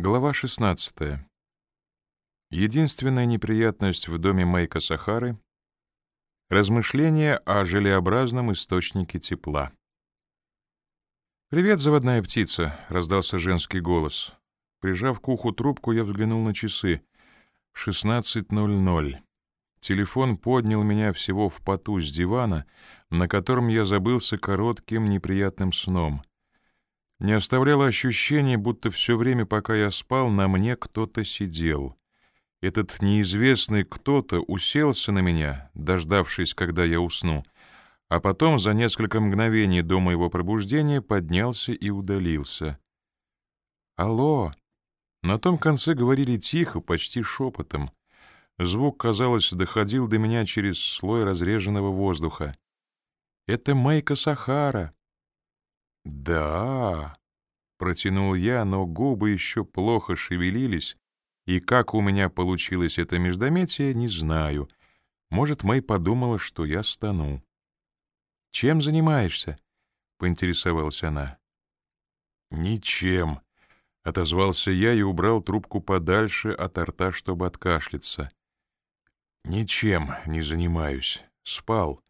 Глава 16. Единственная неприятность в доме Майка Сахары — размышления о желеобразном источнике тепла. «Привет, заводная птица!» — раздался женский голос. Прижав к уху трубку, я взглянул на часы. 16.00. Телефон поднял меня всего в поту с дивана, на котором я забылся коротким неприятным сном — не оставляло ощущение, будто все время, пока я спал, на мне кто-то сидел. Этот неизвестный кто-то уселся на меня, дождавшись, когда я усну, а потом за несколько мгновений до моего пробуждения поднялся и удалился. «Алло!» На том конце говорили тихо, почти шепотом. Звук, казалось, доходил до меня через слой разреженного воздуха. «Это Майка Сахара!» «Да...» — протянул я, но губы еще плохо шевелились, и как у меня получилось это междометие, не знаю. Может, Мэй подумала, что я стану. «Чем занимаешься?» — поинтересовалась она. «Ничем», — отозвался я и убрал трубку подальше от рта, чтобы откашляться. «Ничем не занимаюсь. Спал.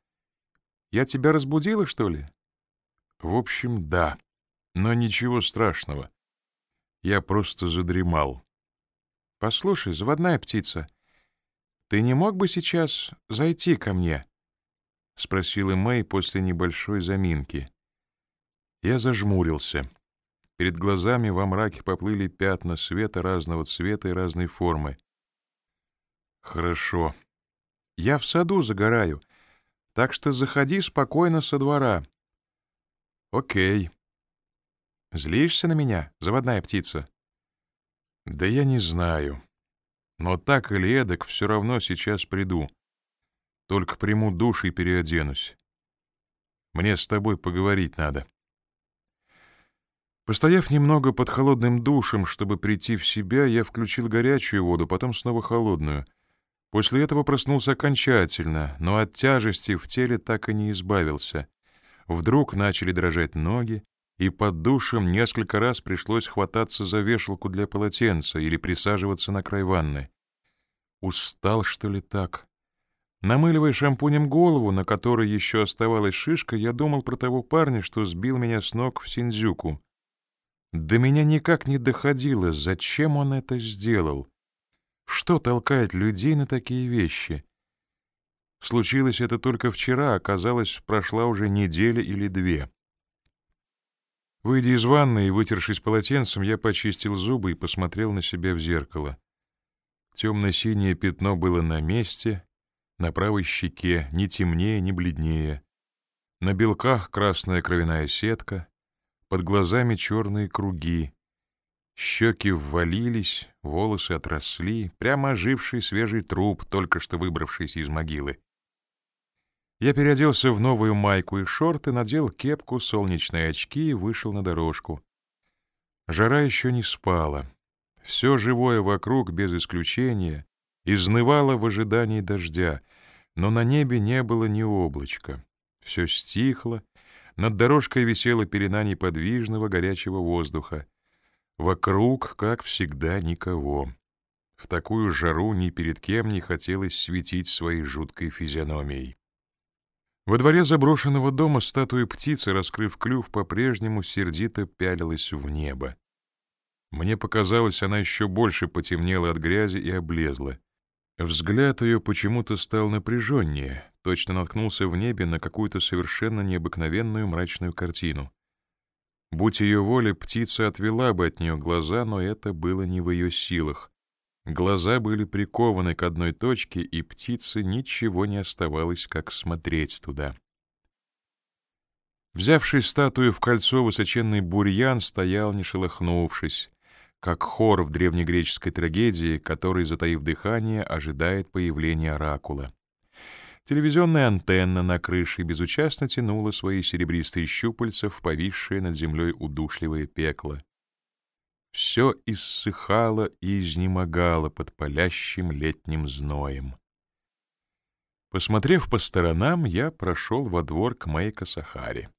Я тебя разбудила, что ли?» В общем, да. Но ничего страшного. Я просто задремал. Послушай, заводная птица, ты не мог бы сейчас зайти ко мне? спросила Мэй после небольшой заминки. Я зажмурился. Перед глазами во мраке поплыли пятна света разного цвета и разной формы. Хорошо. Я в саду загораю, так что заходи спокойно со двора. Окей. Злишься на меня, заводная птица? Да я не знаю. Но так или эдак все равно сейчас приду. Только приму душ и переоденусь. Мне с тобой поговорить надо. Постояв немного под холодным душем, чтобы прийти в себя, я включил горячую воду, потом снова холодную. После этого проснулся окончательно, но от тяжести в теле так и не избавился. Вдруг начали дрожать ноги, и под душем несколько раз пришлось хвататься за вешалку для полотенца или присаживаться на край ванны. Устал, что ли, так? Намыливая шампунем голову, на которой еще оставалась шишка, я думал про того парня, что сбил меня с ног в Синдзюку. До меня никак не доходило, зачем он это сделал. Что толкает людей на такие вещи? Случилось это только вчера, оказалось, прошла уже неделя или две. Выйдя из ванной и вытершись полотенцем, я почистил зубы и посмотрел на себя в зеркало. Темно-синее пятно было на месте, на правой щеке, ни темнее, ни бледнее. На белках красная кровяная сетка, под глазами черные круги. Щеки ввалились, волосы отросли, прямо оживший свежий труп, только что выбравшийся из могилы. Я переоделся в новую майку и шорты, надел кепку, солнечные очки и вышел на дорожку. Жара еще не спала. Все живое вокруг, без исключения, изнывало в ожидании дождя, но на небе не было ни облачка. Все стихло, над дорожкой висела пелена неподвижного горячего воздуха. Вокруг, как всегда, никого. В такую жару ни перед кем не хотелось светить своей жуткой физиономией. Во дворе заброшенного дома статуя птицы, раскрыв клюв, по-прежнему сердито пялилась в небо. Мне показалось, она еще больше потемнела от грязи и облезла. Взгляд ее почему-то стал напряженнее, точно наткнулся в небе на какую-то совершенно необыкновенную мрачную картину. Будь ее воля, птица отвела бы от нее глаза, но это было не в ее силах. Глаза были прикованы к одной точке, и птице ничего не оставалось, как смотреть туда. Взявший статую в кольцо высоченный бурьян стоял, не шелохнувшись, как хор в древнегреческой трагедии, который, затаив дыхание, ожидает появления оракула. Телевизионная антенна на крыше безучастно тянула свои серебристые щупальца в повисшее над землей удушливое пекло все иссыхало и изнемогало под палящим летним зноем. Посмотрев по сторонам, я прошел во двор к Мэйка Сахаре.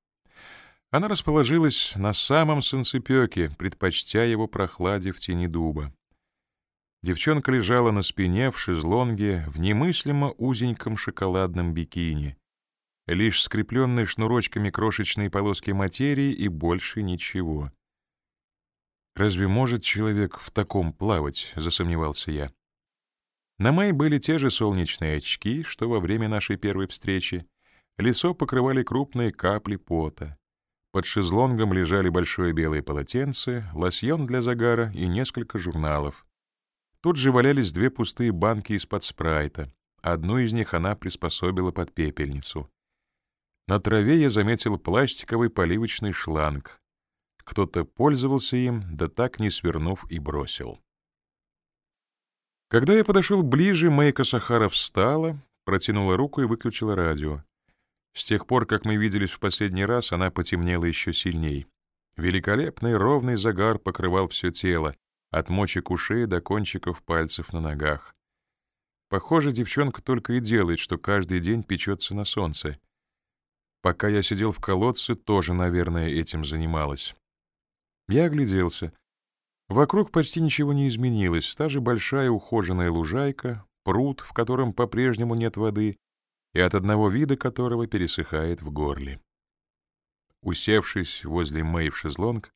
Она расположилась на самом солнцепёке, предпочтя его прохладе в тени дуба. Девчонка лежала на спине в шезлонге в немыслимо узеньком шоколадном бикини. Лишь скрепленные шнурочками крошечные полоски материи и больше ничего. «Разве может человек в таком плавать?» — засомневался я. На Мэй были те же солнечные очки, что во время нашей первой встречи. Лицо покрывали крупные капли пота. Под шезлонгом лежали большое белое полотенце, лосьон для загара и несколько журналов. Тут же валялись две пустые банки из-под спрайта. Одну из них она приспособила под пепельницу. На траве я заметил пластиковый поливочный шланг. Кто-то пользовался им, да так не свернув и бросил. Когда я подошел ближе, Майка Сахара встала, протянула руку и выключила радио. С тех пор, как мы виделись в последний раз, она потемнела еще сильней. Великолепный ровный загар покрывал все тело, от мочек ушей до кончиков пальцев на ногах. Похоже, девчонка только и делает, что каждый день печется на солнце. Пока я сидел в колодце, тоже, наверное, этим занималась. Я огляделся. Вокруг почти ничего не изменилось. Та же большая ухоженная лужайка, пруд, в котором по-прежнему нет воды, и от одного вида которого пересыхает в горле. Усевшись возле Мэй в шезлонг,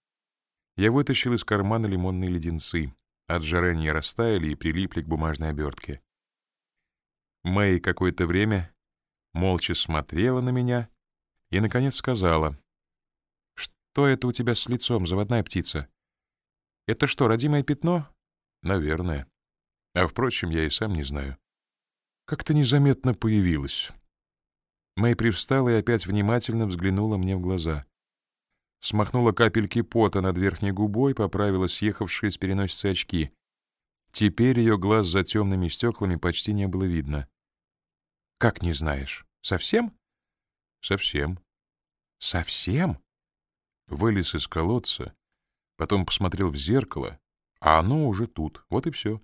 я вытащил из кармана лимонные леденцы. От жары они растаяли и прилипли к бумажной обертке. Мэй какое-то время молча смотрела на меня и, наконец, сказала, «Что это у тебя с лицом, заводная птица? Это что, родимое пятно?» «Наверное. А, впрочем, я и сам не знаю. Как-то незаметно появилась». Мэй привстала и опять внимательно взглянула мне в глаза смахнула капельки пота над верхней губой, поправила съехавшие с переносицы очки. Теперь ее глаз за темными стеклами почти не было видно. «Как не знаешь? Совсем?» «Совсем». «Совсем?» Вылез из колодца, потом посмотрел в зеркало, а оно уже тут, вот и все.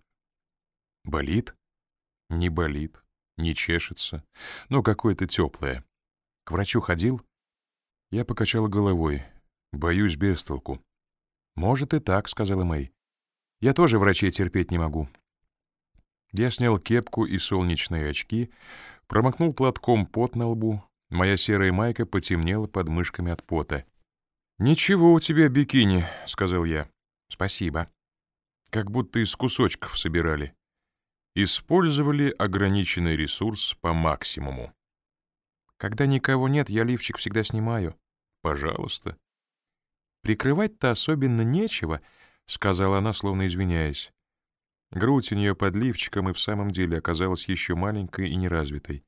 «Болит?» «Не болит, не чешется, но какое-то теплое. К врачу ходил?» Я покачал головой. Боюсь без толку. Может и так, сказала Мэй. Я тоже врачей терпеть не могу. Я снял кепку и солнечные очки, промокнул платком пот на лбу. Моя серая майка потемнела под мышками от пота. «Ничего у тебя бикини», — сказал я. «Спасибо». Как будто из кусочков собирали. Использовали ограниченный ресурс по максимуму. Когда никого нет, я лифчик всегда снимаю. Пожалуйста. Прикрывать-то особенно нечего, — сказала она, словно извиняясь. Грудь у нее под лифчиком и в самом деле оказалась еще маленькой и неразвитой.